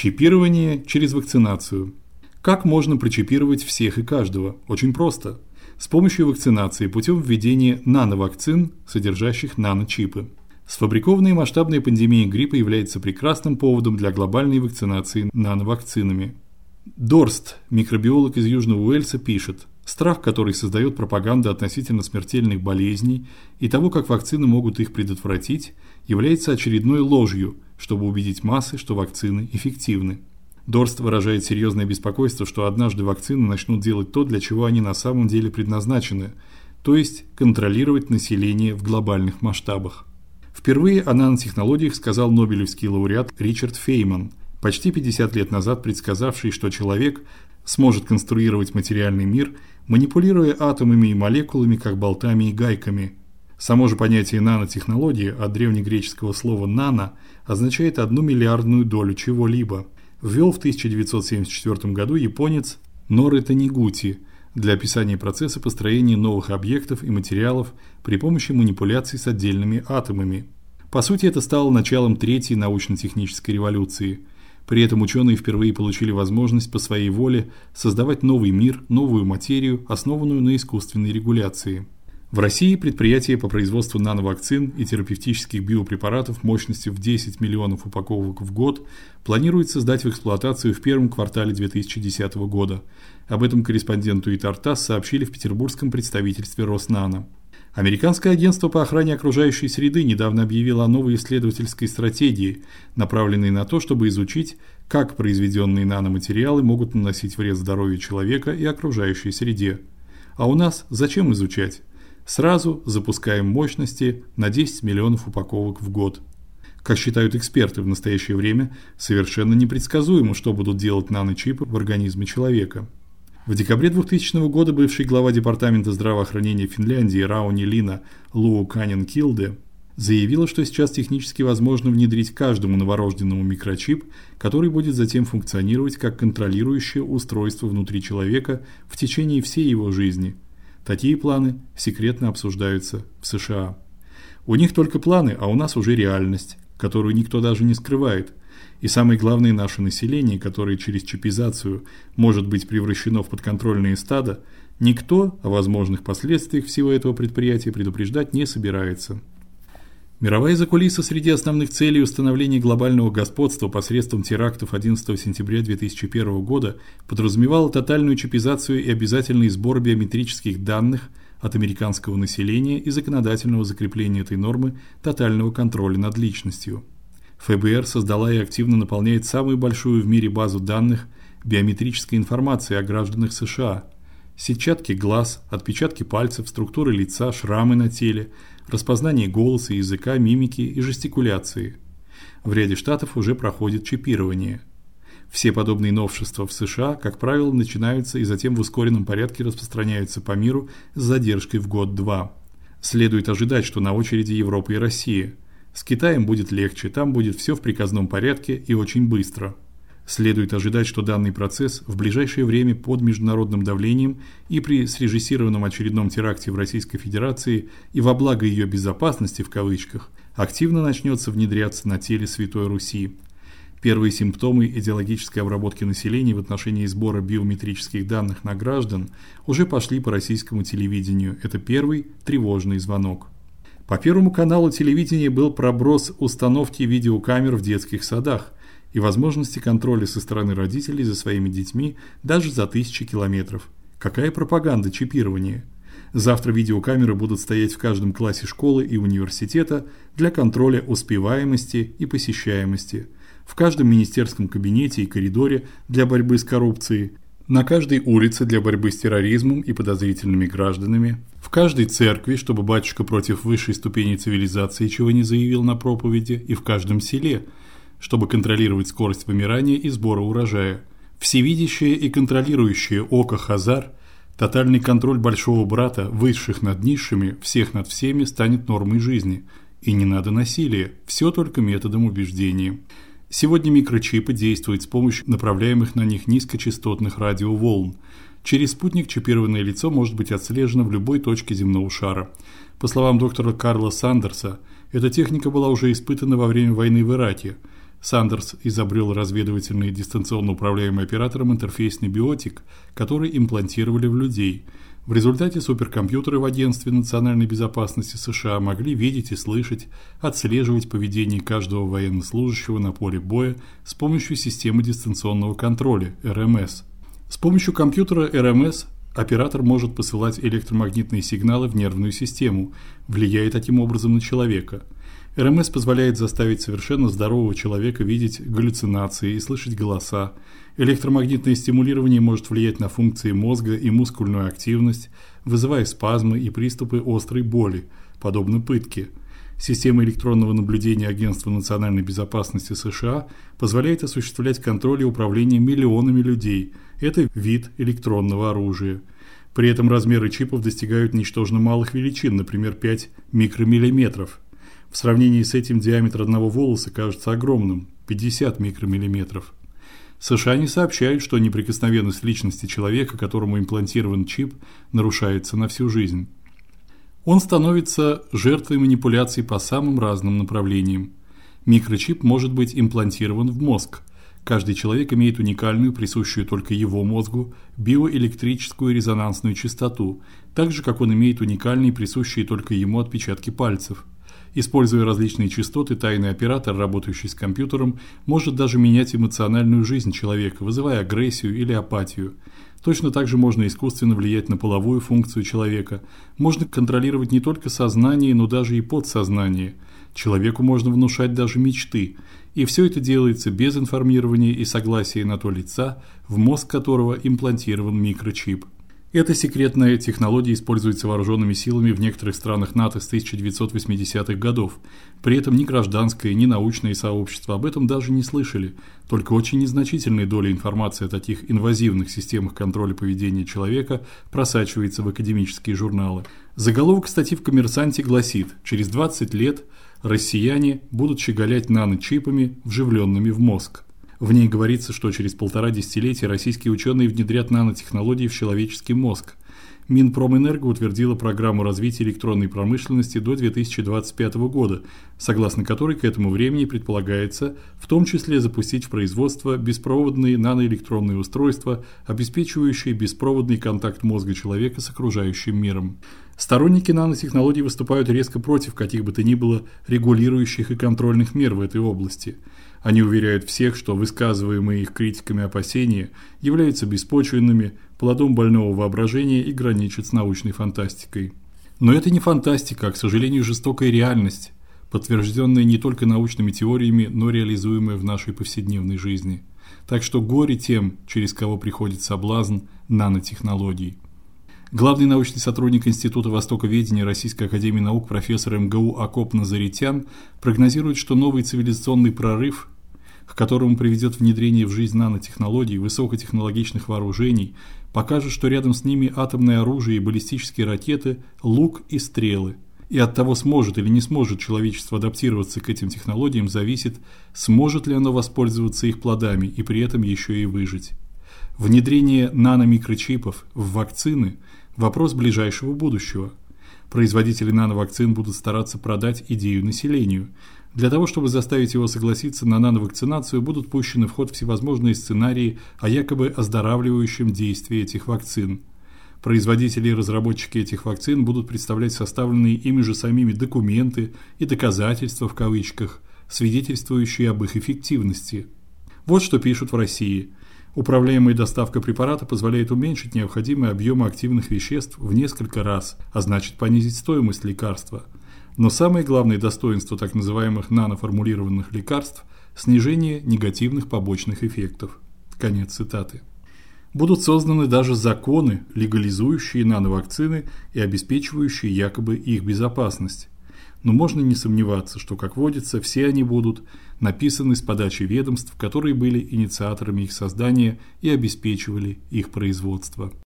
Чипирование через вакцинацию. Как можно прочипировать всех и каждого? Очень просто. С помощью вакцинации путем введения нановакцин, содержащих наночипы. Сфабрикованная масштабная пандемия гриппа является прекрасным поводом для глобальной вакцинации нановакцинами. Дорст, микробиолог из Южного Уэльса, пишет: Страх, который создает пропаганда относительно смертельных болезней и того, как вакцины могут их предотвратить, является очередной ложью, чтобы убедить массы, что вакцины эффективны. Дорст выражает серьезное беспокойство, что однажды вакцины начнут делать то, для чего они на самом деле предназначены, то есть контролировать население в глобальных масштабах. Впервые о нанотехнологиях сказал Нобелевский лауреат Ричард Фейман, почти 50 лет назад предсказавший, что человек сможет конструировать материальный мир, манипулируя атомами и молекулами, как болтами и гайками. Само же понятие нанотехнологии от древнегреческого слова нано означает одну миллиардную долю чего-либо. Ввел в 1974 году японец Нори Танигути для описания процесса построения новых объектов и материалов при помощи манипуляций с отдельными атомами. По сути, это стало началом третьей научно-технической революции – при этом ученые впервые получили возможность по своей воле создавать новый мир, новую материю, основанную на искусственной регуляции. В России предприятие по производству нановакцин и терапевтических биопрепаратов мощностью в 10 миллионов упаковок в год планирует создать в эксплуатацию в первом квартале 2010 года. Об этом корреспонденту ИТАРТАСС сообщили в петербургском представительстве Роснано. Американское агентство по охране окружающей среды недавно объявило о новой исследовательской стратегии, направленной на то, чтобы изучить, как произведенные наноматериалы могут наносить вред здоровью человека и окружающей среде. А у нас зачем изучать? Сразу запускаем мощности на 10 миллионов упаковок в год. Как считают эксперты, в настоящее время совершенно непредсказуемо, что будут делать наночипы в организме человека. В декабре 2000 года бывший глава департамента здравоохранения Финляндии Рауни Лина Луу Канин Килде заявила, что сейчас технически возможно внедрить каждому новорожденному микрочип, который будет затем функционировать как контролирующее устройство внутри человека в течение всей его жизни. Такие планы секретно обсуждаются в США. У них только планы, а у нас уже реальность, которую никто даже не скрывает – и самое главное, наше население, которое через чипизацию может быть превращено в подконтрольные стада, никто о возможных последствиях всего этого предприятия предупреждать не собирается. Мировая закулиса среди основных целей установления глобального господства посредством терактов 11 сентября 2001 года подразумевала тотальную чипизацию и обязательный сбор биометрических данных от американского населения и законодательного закрепления этой нормы тотального контроля над личностью. ФБР создала и активно наполняет самую большую в мире базу данных биометрической информации о гражданах США. Сетчатки глаз, отпечатки пальцев, структуры лица, шрамы на теле, распознание голоса, языка, мимики и жестикуляции. В ряде штатов уже проходит чипирование. Все подобные новшества в США, как правило, начинаются и затем в ускоренном порядке распространяются по миру с задержкой в год-два. Следует ожидать, что на очереди Европа и Россия – с Китаем будет легче, там будет все в приказном порядке и очень быстро. Следует ожидать, что данный процесс в ближайшее время под международным давлением и при срежиссированном очередном теракте в Российской Федерации и во благо ее безопасности в кавычках активно начнется внедряться на теле Святой Руси. Первые симптомы идеологической обработки населения в отношении сбора биометрических данных на граждан уже пошли по российскому телевидению. Это первый тревожный звонок. По Первому каналу телевидения был проброс установки видеокамер в детских садах и возможности контроля со стороны родителей за своими детьми даже за тысячи километров. Какая пропаганда чипирования? Завтра видеокамеры будут стоять в каждом классе школы и университета для контроля успеваемости и посещаемости, в каждом министерском кабинете и коридоре для борьбы с коррупцией – на каждой улице для борьбы с терроризмом и подозрительными гражданами, в каждой церкви, чтобы батюшка против высшей ступени цивилизации чего не заявил на проповеди, и в каждом селе, чтобы контролировать скорость вымирания и сбора урожая. Всевидящее и контролирующее око Хазар, тотальный контроль большого брата, высших над низшими, всех над всеми станет нормой жизни. И не надо насилия, все только методом убеждения. Сегодня микрочипы действуют с помощью направляемых на них низкочастотных радиоволн. Через спутник чипированное лицо может быть отслежено в любой точке земного шара. По словам доктора Карла Сандерса, эта техника была уже испытана во время войны в Ираке. Сандерс изобрел разведывательный дистанционно управляемый оператором интерфейсный биотик, который имплантировали в людей. В результате суперкомпьютеры в Агентстве национальной безопасности США могли видеть и слышать, отслеживать поведение каждого военнослужащего на поле боя с помощью системы дистанционного контроля РМС. С помощью компьютера РМС оператор может посылать электромагнитные сигналы в нервную систему, влияя таким образом на человека – РМС позволяет заставить совершенно здорового человека видеть галлюцинации и слышать голоса. Электромагнитное стимулирование может влиять на функции мозга и мускульную активность, вызывая спазмы и приступы острой боли, подобно пытке. Система электронного наблюдения Агентства национальной безопасности США позволяет осуществлять контроль и управление миллионами людей. Это вид электронного оружия. При этом размеры чипов достигают ничтожно малых величин, например, 5 микромиллиметров. В сравнении с этим диаметр одного волоса кажется огромным 50 микромиллиметров. США не сообщают, что неприкосновенность личности человека, которому имплантирован чип, нарушается на всю жизнь. Он становится жертвой манипуляций по самым разным направлениям. Микрочип может быть имплантирован в мозг. Каждый человек имеет уникальную, присущую только его мозгу, биоэлектрическую резонансную частоту, так же как он имеет уникальные, присущие только ему отпечатки пальцев. Используя различные частоты, тайный оператор, работающий с компьютером, может даже менять эмоциональную жизнь человека, вызывая агрессию или апатию. Точно так же можно искусственно влиять на половую функцию человека. Можно контролировать не только сознание, но даже и подсознание. Человеку можно внушать даже мечты. И все это делается без информирования и согласия на то лица, в мозг которого имплантирован микрочип. Эта секретная технология используется вооруженными силами в некоторых странах НАТО с 1980-х годов. При этом ни гражданское, ни научное сообщество об этом даже не слышали. Только очень незначительная доля информации о таких инвазивных системах контроля поведения человека просачивается в академические журналы. Заголовок статьи в Коммерсанте гласит: через 20 лет россияне будут щеголять наночипами, вживленными в мозг. В ней говорится, что через полтора десятилетия российские ученые внедрят нанотехнологии в человеческий мозг. Минпромэнерго утвердила программу развития электронной промышленности до 2025 года, согласно которой к этому времени предполагается в том числе запустить в производство беспроводные наноэлектронные устройства, обеспечивающие беспроводный контакт мозга человека с окружающим миром. Сторонники нанотехнологий выступают резко против каких бы то ни было регулирующих и контрольных мер в этой области – они уверяют всех, что высказываемые их критиками опасения являются беспочвенными, плодом больного воображения и граничат с научной фантастикой. Но это не фантастика, а, к сожалению, жестокая реальность, подтвержденная не только научными теориями, но реализуемая в нашей повседневной жизни. Так что горе тем, через кого приходит соблазн нанотехнологий. Главный научный сотрудник Института Востоковедения Российской академии наук профессор МГУ Акоп Назаритян прогнозирует, что новый цивилизационный прорыв, к которому приведет внедрение в жизнь нанотехнологий, высокотехнологичных вооружений, покажет, что рядом с ними атомное оружие и баллистические ракеты, лук и стрелы. И от того, сможет или не сможет человечество адаптироваться к этим технологиям, зависит, сможет ли оно воспользоваться их плодами и при этом еще и выжить. Внедрение наномикрочипов в вакцины вопрос ближайшего будущего. Производители нановакцин будут стараться продать идею населению. Для того, чтобы заставить его согласиться на нановакцинацию, будут пущены в ход всевозможные сценарии о якобы оздоравливающем действии этих вакцин. Производители и разработчики этих вакцин будут представлять составленные ими же самими документы и доказательства в кавычках, свидетельствующие об их эффективности. Вот что пишут в России. Управляемая доставка препарата позволяет уменьшить необходимые объемы активных веществ в несколько раз, а значит понизить стоимость лекарства. Но самое главное достоинство так называемых наноформулированных лекарств снижение негативных побочных эффектов. Конец цитаты. Будут созданы даже законы, легализующие нановакцины и обеспечивающие якобы их безопасность но можно не сомневаться, что, как водится, все они будут написаны с подачи ведомств, которые были инициаторами их создания и обеспечивали их производство.